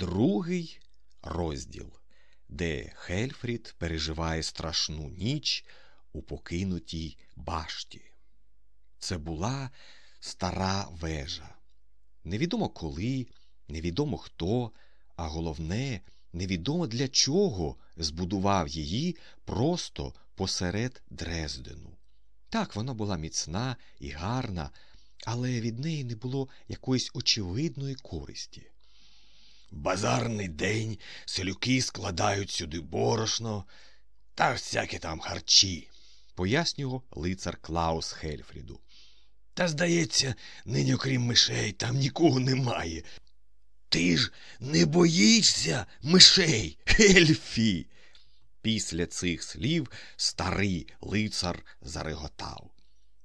Другий розділ, де Хельфрід переживає страшну ніч у покинутій башті. Це була стара вежа. Невідомо коли, невідомо хто, а головне, невідомо для чого збудував її просто посеред Дрездену. Так, вона була міцна і гарна, але від неї не було якоїсь очевидної користі. Базарний день селюки складають сюди борошно та всякі там харчі, пояснював лицар Клаус Хельфріду. Та, здається, нині окрім мишей там нікого немає. Ти ж не боїшся мишей, Ельфі. Після цих слів старий лицар зареготав.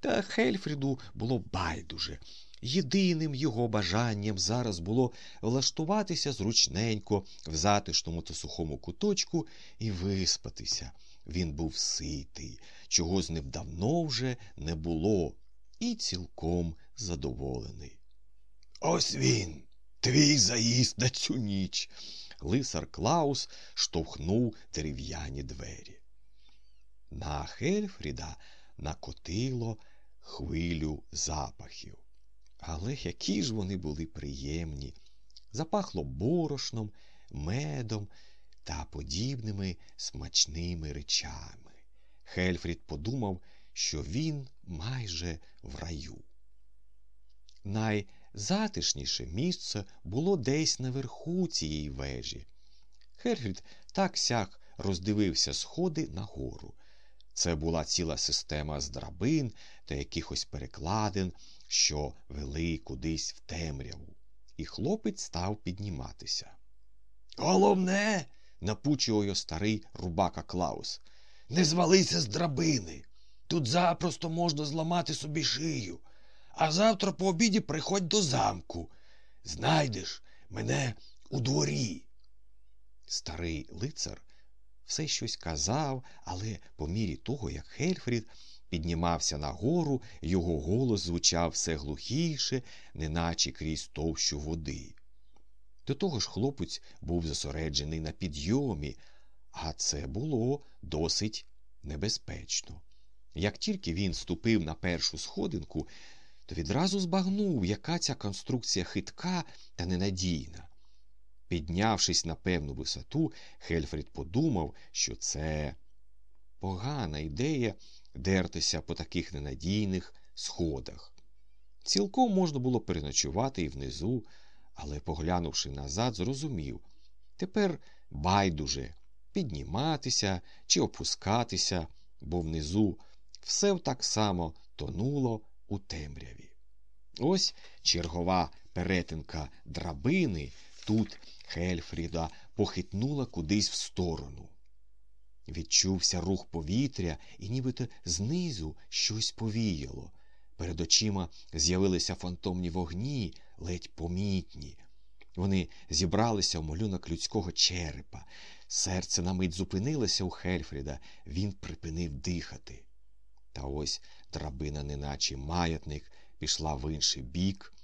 Та Хельфріду було байдуже. Єдиним його бажанням зараз було влаштуватися зручненько в затишному та сухому куточку і виспатися. Він був ситий, чого з ним давно вже не було, і цілком задоволений. Ось він, твій заїзд на цю ніч. Лисар Клаус штовхнув дерев'яні двері. На Хельфріда накотило хвилю запахів. Але які ж вони були приємні. Запахло борошном, медом та подібними смачними речами. Хельфрід подумав, що він майже в раю. Найзатишніше місце було десь наверху цієї вежі. Хельфрід так сяк роздивився сходи нагору. Це була ціла система з драбин та якихось перекладин, що вели кудись в темряву, і хлопець став підніматися. Головне, напучував його старий рубака Клаус, не звалися з драбини. Тут запросто можна зламати собі шию, а завтра по обіді приходь до замку. Знайдеш мене у дворі. Старий лицар все щось казав, але по мірі того, як Хельфрід піднімався нагору, його голос звучав все глухіше, неначе крізь товщу води. До того ж хлопець був зосереджений на підйомі, а це було досить небезпечно. Як тільки він ступив на першу сходинку, то відразу збагнув, яка ця конструкція хитка та ненадійна. Піднявшись на певну висоту, Хельфрід подумав, що це погана ідея дертися по таких ненадійних сходах. Цілком можна було переночувати і внизу, але, поглянувши назад, зрозумів тепер байдуже підніматися чи опускатися, бо внизу все так само тонуло у темряві. Ось чергова перетинка драбини тут Хельфріда похитнула кудись в сторону. Відчувся рух повітря, і нібито знизу щось повіяло. Перед очима з'явилися фантомні вогні, ледь помітні. Вони зібралися в малюнок людського черепа. Серце на мить зупинилося у Хельфріда, він припинив дихати. Та ось драбина, неначе маятник, пішла в інший бік,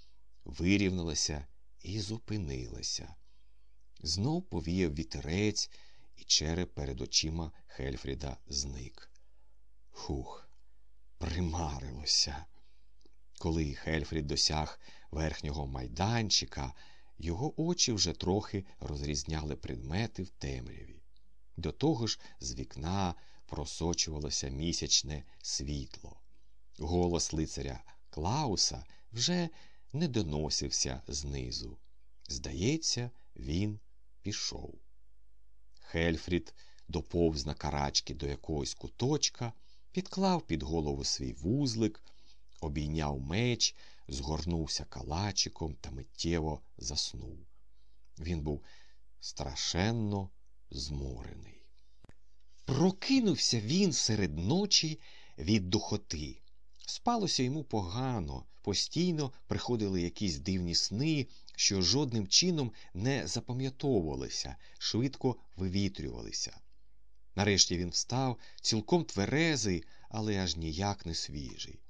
вирівнялася і зупинилася. Знов повіяв вітерець, і череп перед очима Хельфріда зник. Хух, примарилося. Коли Хельфрід досяг верхнього майданчика, його очі вже трохи розрізняли предмети в темряві. До того ж, з вікна просочувалося місячне світло. Голос лицаря Клауса вже не доносився знизу. Здається, він пішов. Хельфрід доповз на карачки до якогось куточка, підклав під голову свій вузлик, обійняв меч, згорнувся калачиком та миттєво заснув. Він був страшенно зморений. Прокинувся він серед ночі від духоти. Спалося йому погано, постійно приходили якісь дивні сни, що жодним чином не запам'ятовувалися, швидко вивітрювалися. Нарешті він встав, цілком тверезий, але аж ніяк не свіжий.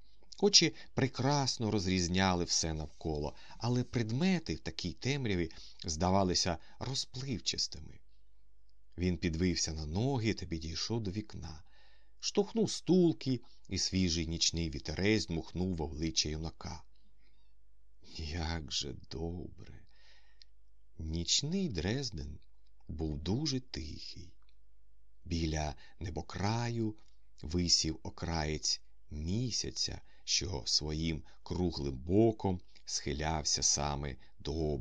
Очі прекрасно розрізняли все навколо, але предмети в такій темряві здавалися розпливчастими. Він підвився на ноги та підійшов до вікна, штовхнув стулки, і свіжий нічний вітерець дмухнув в обличчя юнака. Як же добре! Нічний Дрезден був дуже тихий. Біля небокраю висів окраєць місяця, що своїм круглим боком схилявся саме до.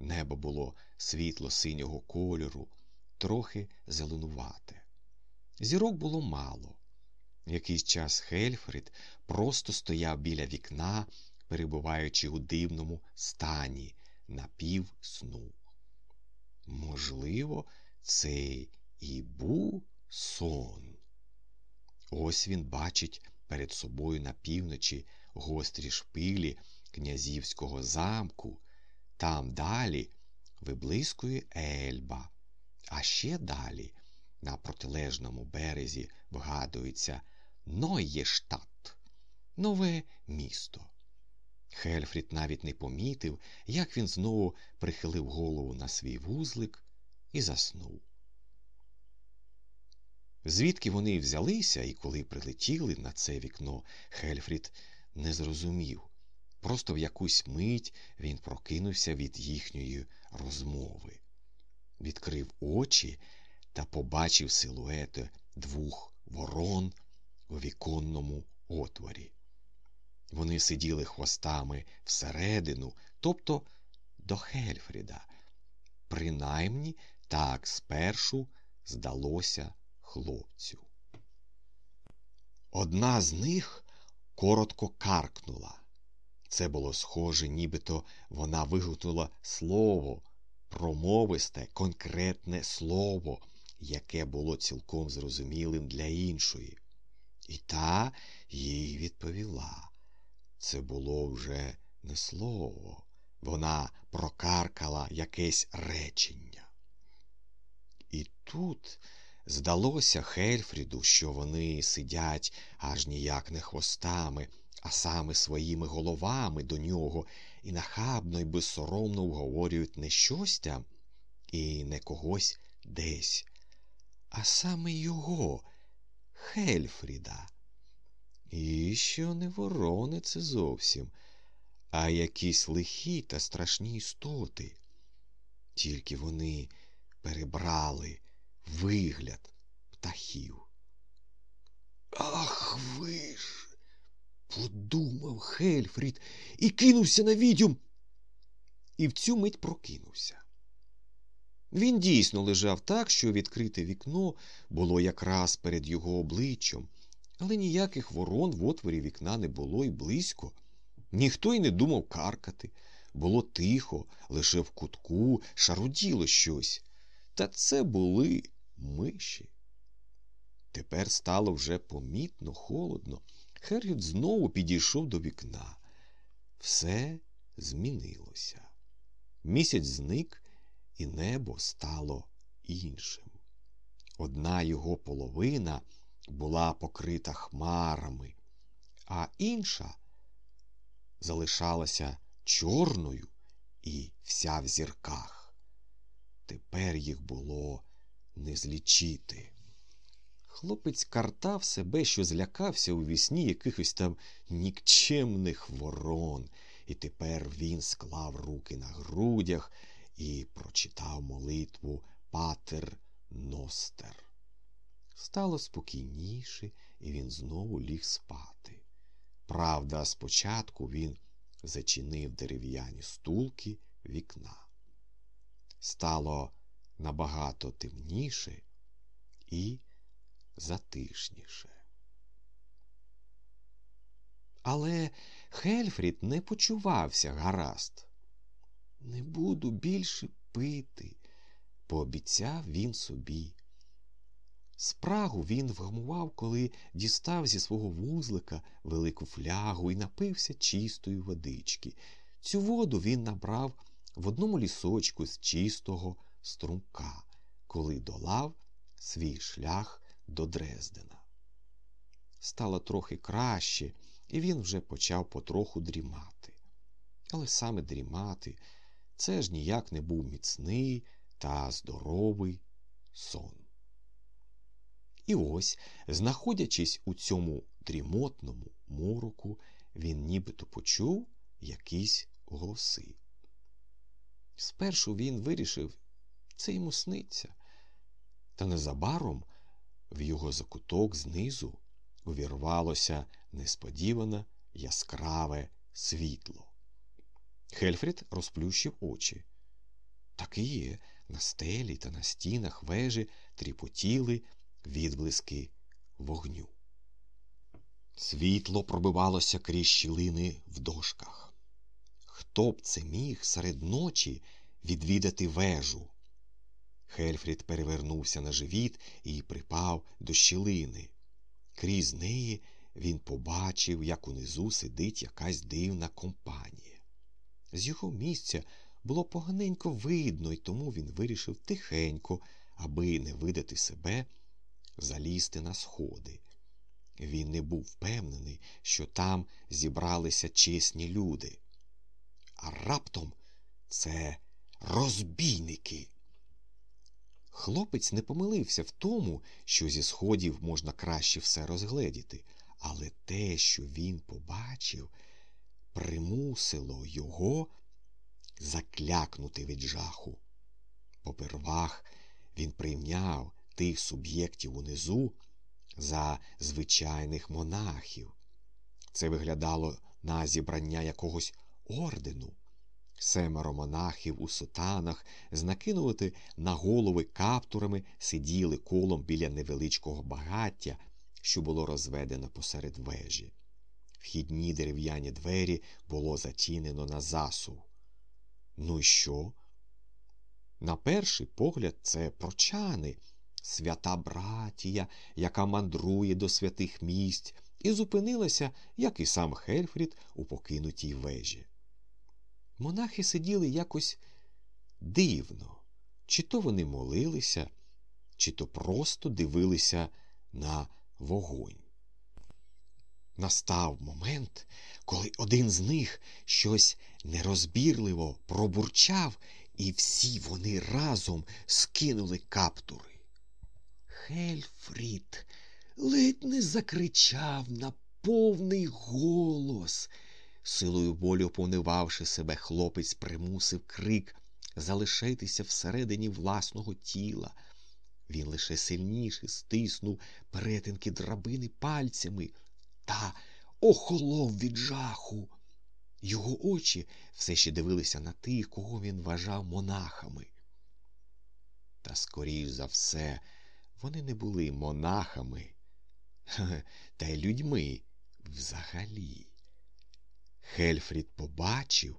Небо було світло синього кольору, трохи зеленувате. Зірок було мало. Якийсь час Хельфрид просто стояв біля вікна, перебуваючи у дивному стані напів сну. Можливо, це і був сон. Ось він бачить перед собою на півночі гострі шпилі князівського замку, там далі виблискує Ельба, а ще далі, на протилежному березі, вгадується Нойєштадт, нове місто. Хельфрід навіть не помітив, як він знову прихилив голову на свій вузлик і заснув. Звідки вони взялися і коли прилетіли на це вікно, Хельфрід не зрозумів. Просто в якусь мить він прокинувся від їхньої розмови, відкрив очі та побачив силуети двох ворон у віконному отворі. Вони сиділи хвостами всередину, тобто до Хельфріда. Принаймні так спершу здалося хлопцю. Одна з них коротко каркнула. Це було схоже, нібито вона вигукнула слово, промовисте, конкретне слово, яке було цілком зрозумілим для іншої. І та їй відповіла. Це було вже не слово. Вона прокаркала якесь речення. І тут здалося Хельфріду, що вони сидять аж ніяк не хвостами, а саме своїми головами до нього і нахабно й безсоромно вговорюють не щось там і не когось десь, а саме його, Хельфріда. І що не ворони це зовсім, а якісь лихі та страшні істоти. Тільки вони перебрали вигляд птахів. Ах ви ж! подумав Хельфрід і кинувся на відьом. І в цю мить прокинувся. Він дійсно лежав так, що відкрите вікно було якраз перед його обличчям, але ніяких ворон в отворі вікна не було й близько. Ніхто й не думав каркати. Було тихо, лише в кутку шаруділо щось. Та це були миші. Тепер стало вже помітно холодно. Хергіт знову підійшов до вікна. Все змінилося. Місяць зник, і небо стало іншим. Одна його половина була покрита хмарами, а інша залишалася чорною і вся в зірках. Тепер їх було не злічити. Хлопець картав себе, що злякався у вісні якихось там нікчемних ворон, і тепер він склав руки на грудях і прочитав молитву Патер Ностер. Стало спокійніше, і він знову ліг спати. Правда, спочатку він зачинив дерев'яні стулки вікна. Стало набагато темніше і затишніше. Але Хельфрід не почувався гаразд. Не буду більше пити, пообіцяв він собі. Спрагу він вгамував, коли дістав зі свого вузлика велику флягу і напився чистої водички. Цю воду він набрав в одному лісочку з чистого струмка, коли долав свій шлях до Дрездена. Стало трохи краще, і він вже почав потроху дрімати. Але саме дрімати це ж ніяк не був міцний та здоровий сон. І ось, знаходячись у цьому дрімотному мороку, він нібито почув якісь голоси. Спершу він вирішив, це йому сниться, та незабаром в його закуток знизу увірвалося несподіване яскраве світло. Хельфрід розплющив очі. Так і є, на стелі та на стінах вежі тріпотіли відблиски вогню. Світло пробивалося крізь щілини в дошках. Хто б це міг серед ночі відвідати вежу? Хельфрід перевернувся на живіт і припав до щілини. Крізь неї він побачив, як унизу сидить якась дивна компанія. З його місця було поганенько видно, і тому він вирішив тихенько, аби не видати себе, залізти на сходи. Він не був впевнений, що там зібралися чесні люди. А раптом це розбійники. Хлопець не помилився в тому, що зі сходів можна краще все розгледіти, але те, що він побачив, примусило його заклякнути від жаху. Попервах він прийняв тих суб'єктів унизу за звичайних монахів. Це виглядало на зібрання якогось ордену. Семеро монахів у сутанах з накинувати на голови каптурами сиділи колом біля невеличкого багаття, що було розведено посеред вежі. Вхідні дерев'яні двері було зачинено на засув. Ну і що? На перший погляд, це прочани, свята братія, яка мандрує до святих місць, і зупинилася, як і сам Хельфрід, у покинутій вежі. Монахи сиділи якось дивно, чи то вони молилися, чи то просто дивилися на вогонь. Настав момент, коли один з них щось нерозбірливо пробурчав, і всі вони разом скинули каптури. Хельфрід ледь не закричав на повний голос. Силою волі оповнивавши себе, хлопець примусив крик залишитися всередині власного тіла. Він лише сильніше стиснув перетинки драбини пальцями та охолов від жаху. Його очі все ще дивилися на тих, кого він вважав монахами. Та, скоріш за все, вони не були монахами, та й людьми взагалі. Хельфрід побачив,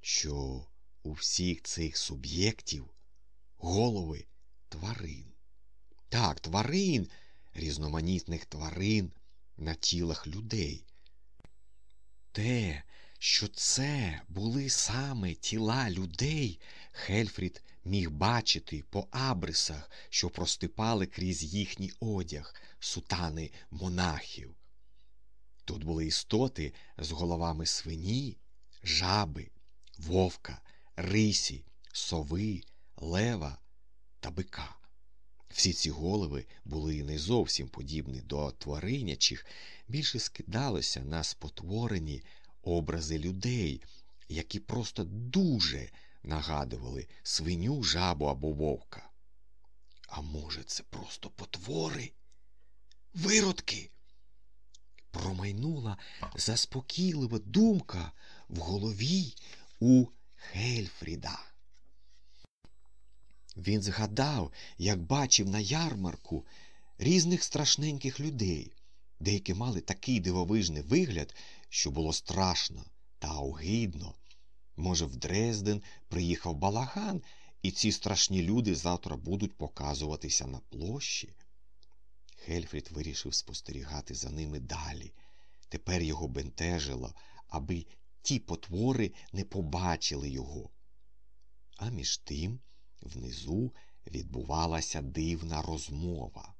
що у всіх цих суб'єктів голови тварин. Так, тварин, різноманітних тварин на тілах людей. Те, що це були саме тіла людей, Хельфрід міг бачити по абрисах, що простипали крізь їхній одяг, сутани монахів. Тут були істоти з головами свині, жаби, вовка, рисі, сови, лева та бика. Всі ці голови були не зовсім подібні до тваринячих, більше скидалося на спотворені образи людей, які просто дуже нагадували свиню, жабу або вовка. А може, це просто потвори? Виродки? Промайнула заспокійлива думка в голові у Хельфріда. Він згадав, як бачив на ярмарку різних страшненьких людей. Деякі мали такий дивовижний вигляд, що було страшно та огидно. Може, в Дрезден приїхав балаган, і ці страшні люди завтра будуть показуватися на площі. Хельфрід вирішив спостерігати за ними далі. Тепер його бентежило, аби ті потвори не побачили його. А між тим внизу відбувалася дивна розмова.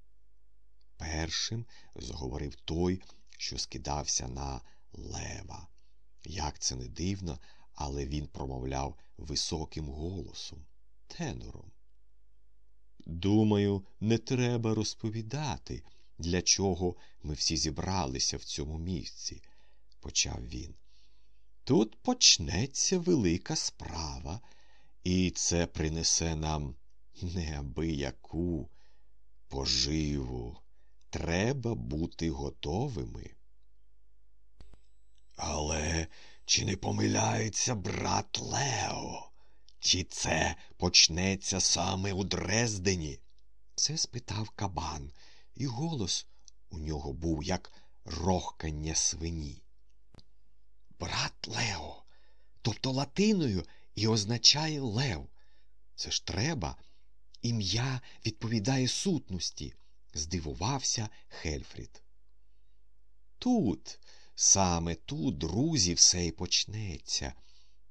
Першим заговорив той, що скидався на лева. Як це не дивно, але він промовляв високим голосом, тенором. Думаю, не треба розповідати, для чого ми всі зібралися в цьому місці, почав він. Тут почнеться велика справа, і це принесе нам неабияку поживу. Треба бути готовими. Але чи не помиляється брат Лео? Чи це почнеться саме у Дрездені? Це спитав кабан, і голос у нього був як рохкання свині. Брат Лео, тобто латиною і означає Лев. Це ж треба. Ім'я відповідає сутності, здивувався Хельфрід. Тут, саме тут, друзі, все й почнеться.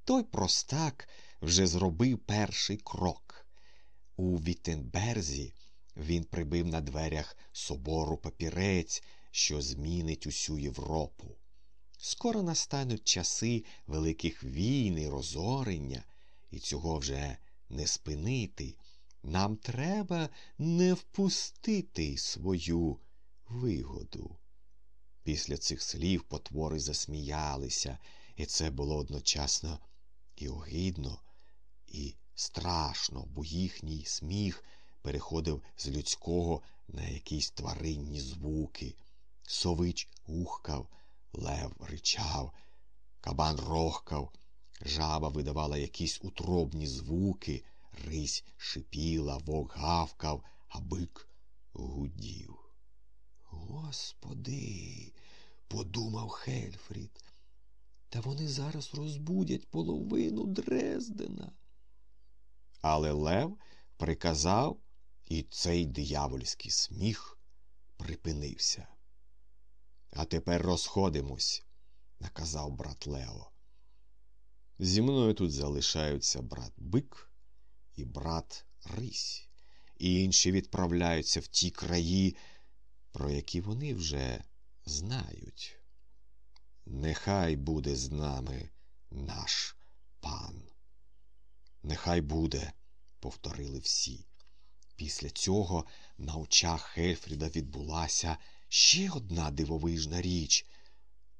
Той простак вже зробив перший крок. У Віттенберзі він прибив на дверях собору папірець, що змінить усю Європу. Скоро настануть часи великих війн і розорення, і цього вже не спинити. Нам треба не впустити свою вигоду. Після цих слів потвори засміялися, і це було одночасно і огидно, і страшно, бо їхній сміх переходив з людського на якісь тваринні звуки. Сович ухкав, лев ричав, кабан рохкав, жаба видавала якісь утробні звуки, рись шипіла, вовк гавкав, а бик гудів. Господи, подумав Хельфрід, та вони зараз розбудять половину Дрездена. Але Лев приказав, і цей диявольський сміх припинився. А тепер розходимось, наказав брат Лео. Зі мною тут залишаються брат Бик і брат Рись, і інші відправляються в ті краї, про які вони вже знають. Нехай буде з нами наш пан. Нехай буде, повторили всі. Після цього на очах Хельфріда відбулася ще одна дивовижна річ.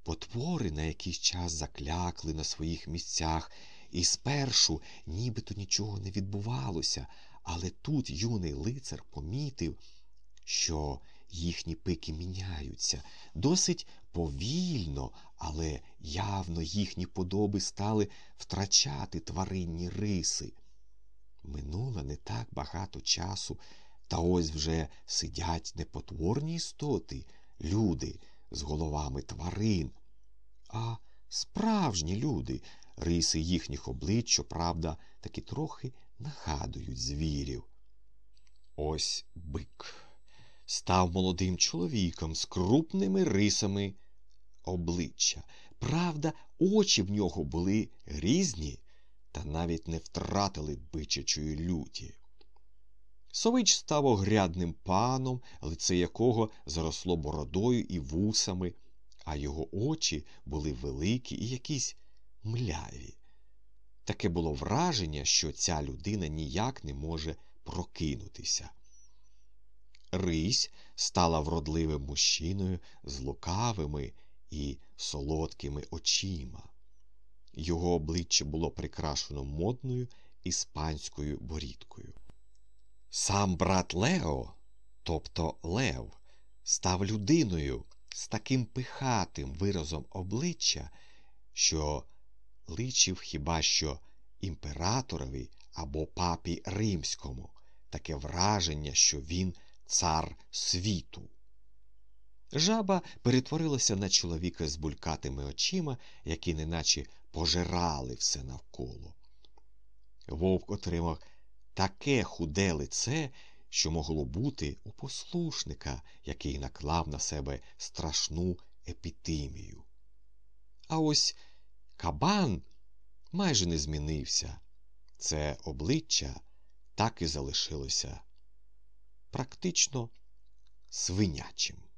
Потвори на якийсь час заклякли на своїх місцях, і спершу нібито нічого не відбувалося, але тут юний лицар помітив, що їхні пики міняються досить повільно, але явно їхні подоби стали втрачати тваринні риси. Минуло не так багато часу, та ось вже сидять не потворні істоти, люди з головами тварин, а справжні люди, риси їхніх облич, щоправда, таки трохи нагадують звірів. Ось бик став молодим чоловіком з крупними рисами обличчя. Правда, очі в нього були різні та навіть не втратили бичачої люті. Сович став огрядним паном, лице якого заросло бородою і вусами, а його очі були великі і якісь мляві. Таке було враження, що ця людина ніяк не може прокинутися. Рись стала вродливим мужчиною з лукавими і солодкими очима. Його обличчя було прикрашено модною іспанською борідкою. Сам брат Лео, тобто Лев, став людиною з таким пихатим виразом обличчя, що личив хіба що імператорові або папі римському таке враження, що він цар світу. Жаба перетворилася на чоловіка з булькатими очима, які неначе пожирали все навколо. Вовк отримав таке худе лице, що могло бути у послушника, який наклав на себе страшну епітимію. А ось кабан майже не змінився. Це обличчя так і залишилося практично свинячим.